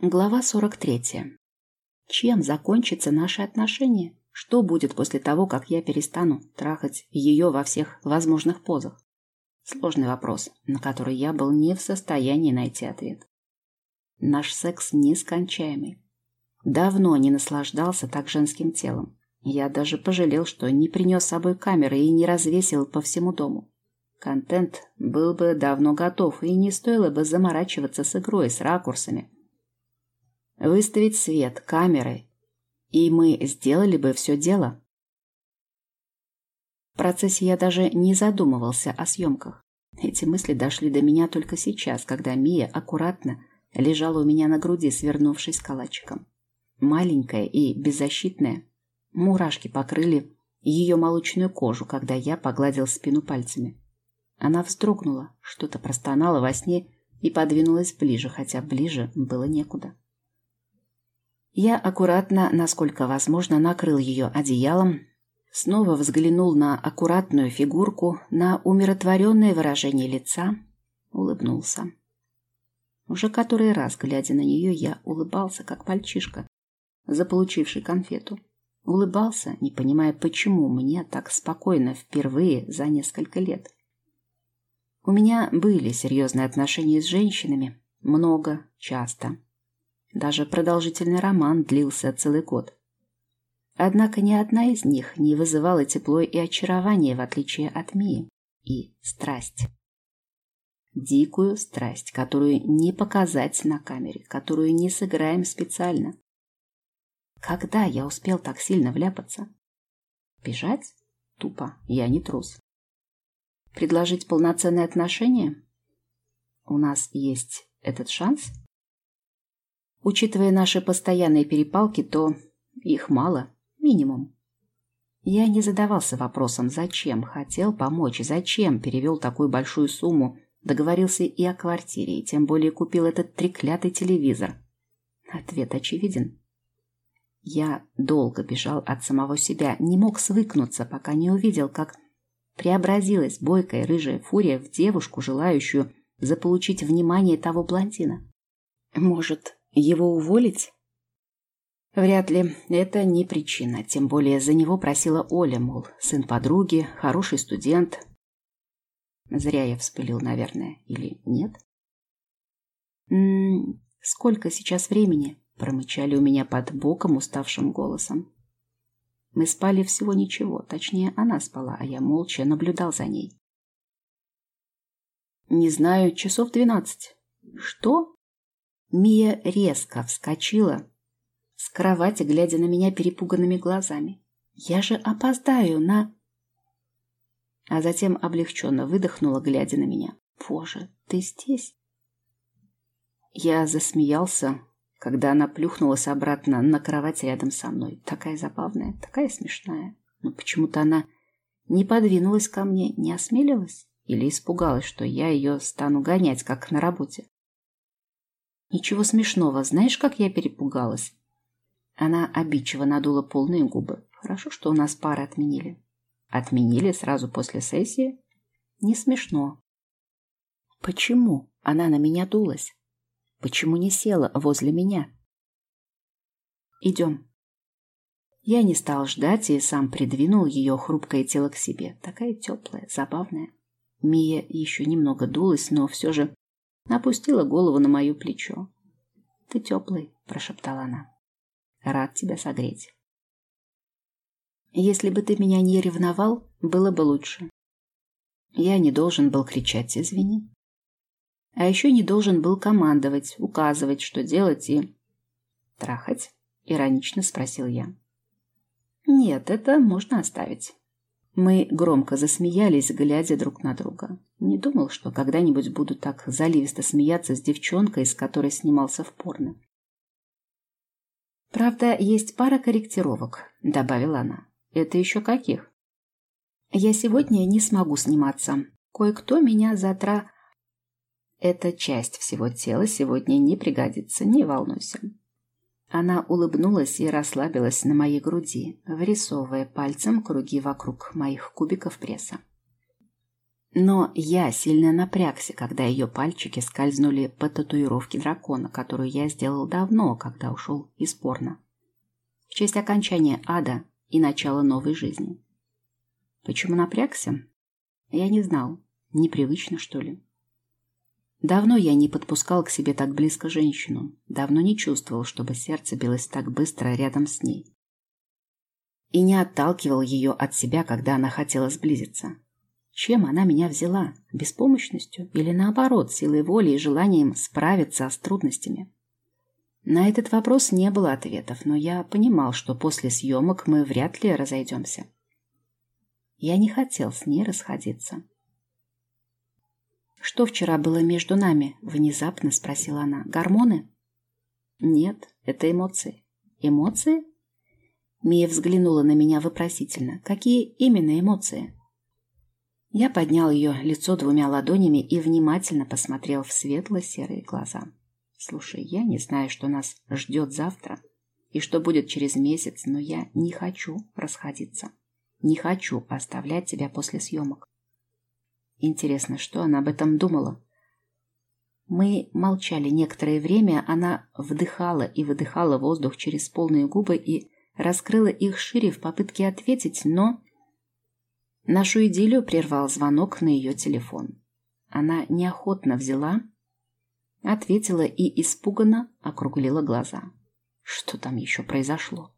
Глава 43. Чем закончатся наши отношения? Что будет после того, как я перестану трахать ее во всех возможных позах? Сложный вопрос, на который я был не в состоянии найти ответ. Наш секс нескончаемый. Давно не наслаждался так женским телом. Я даже пожалел, что не принес с собой камеры и не развесил по всему дому. Контент был бы давно готов, и не стоило бы заморачиваться с игрой, с ракурсами – Выставить свет, камеры, и мы сделали бы все дело. В процессе я даже не задумывался о съемках. Эти мысли дошли до меня только сейчас, когда Мия аккуратно лежала у меня на груди, свернувшись калачиком. Маленькая и беззащитная. Мурашки покрыли ее молочную кожу, когда я погладил спину пальцами. Она вздрогнула, что-то простонала во сне и подвинулась ближе, хотя ближе было некуда. Я аккуратно, насколько возможно, накрыл ее одеялом, снова взглянул на аккуратную фигурку, на умиротворенное выражение лица, улыбнулся. Уже который раз, глядя на нее, я улыбался, как мальчишка, заполучивший конфету. Улыбался, не понимая, почему мне так спокойно впервые за несколько лет. У меня были серьезные отношения с женщинами, много, часто. Даже продолжительный роман длился целый год. Однако ни одна из них не вызывала тепло и очарование, в отличие от Мии. И страсть. Дикую страсть, которую не показать на камере, которую не сыграем специально. Когда я успел так сильно вляпаться? Бежать? Тупо. Я не трус. Предложить полноценные отношения? У нас есть этот шанс? Учитывая наши постоянные перепалки, то их мало, минимум. Я не задавался вопросом, зачем хотел помочь, зачем перевел такую большую сумму, договорился и о квартире, и тем более купил этот треклятый телевизор. Ответ очевиден. Я долго бежал от самого себя, не мог свыкнуться, пока не увидел, как преобразилась бойкая рыжая фурия в девушку, желающую заполучить внимание того блондина. Может, его уволить? Вряд ли. Это не причина. Тем более за него просила Оля, мол, сын подруги, хороший студент. Зря я вспылил, наверное. Или нет? М -м, сколько сейчас времени? Промычали у меня под боком уставшим голосом. Мы спали всего ничего. Точнее, она спала, а я молча наблюдал за ней. Не знаю, часов двенадцать. Что? Мия резко вскочила с кровати, глядя на меня перепуганными глазами. «Я же опоздаю на...» А затем облегченно выдохнула, глядя на меня. «Боже, ты здесь?» Я засмеялся, когда она плюхнулась обратно на кровать рядом со мной. Такая забавная, такая смешная. Но почему-то она не подвинулась ко мне, не осмелилась или испугалась, что я ее стану гонять, как на работе. Ничего смешного, знаешь, как я перепугалась? Она обидчиво надула полные губы. Хорошо, что у нас пары отменили. Отменили сразу после сессии? Не смешно. Почему она на меня дулась? Почему не села возле меня? Идем. Я не стал ждать и сам придвинул ее хрупкое тело к себе. Такая теплая, забавная. Мия еще немного дулась, но все же опустила голову на мое плечо. «Ты теплый», — прошептала она. «Рад тебя согреть». «Если бы ты меня не ревновал, было бы лучше. Я не должен был кричать «извини». А еще не должен был командовать, указывать, что делать и... «Трахать?» — иронично спросил я. «Нет, это можно оставить». Мы громко засмеялись, глядя друг на друга. Не думал, что когда-нибудь буду так заливисто смеяться с девчонкой, с которой снимался в порно. «Правда, есть пара корректировок», — добавила она. «Это еще каких?» «Я сегодня не смогу сниматься. Кое-кто меня затра...» «Эта часть всего тела сегодня не пригодится, не волнуйся. Она улыбнулась и расслабилась на моей груди, вырисовывая пальцем круги вокруг моих кубиков пресса. Но я сильно напрягся, когда ее пальчики скользнули по татуировке дракона, которую я сделал давно, когда ушел из порно. В честь окончания ада и начала новой жизни. Почему напрягся? Я не знал. Непривычно, что ли? Давно я не подпускал к себе так близко женщину. Давно не чувствовал, чтобы сердце билось так быстро рядом с ней. И не отталкивал ее от себя, когда она хотела сблизиться. Чем она меня взяла? Беспомощностью? Или наоборот, силой воли и желанием справиться с трудностями? На этот вопрос не было ответов, но я понимал, что после съемок мы вряд ли разойдемся. Я не хотел с ней расходиться. «Что вчера было между нами?» – внезапно спросила она. «Гормоны?» «Нет, это эмоции». «Эмоции?» Мия взглянула на меня вопросительно. «Какие именно эмоции?» Я поднял ее лицо двумя ладонями и внимательно посмотрел в светло-серые глаза. «Слушай, я не знаю, что нас ждет завтра и что будет через месяц, но я не хочу расходиться. Не хочу оставлять тебя после съемок. Интересно, что она об этом думала? Мы молчали некоторое время, она вдыхала и выдыхала воздух через полные губы и раскрыла их шире в попытке ответить, но... Нашу идиллию прервал звонок на ее телефон. Она неохотно взяла, ответила и испуганно округлила глаза. Что там еще произошло?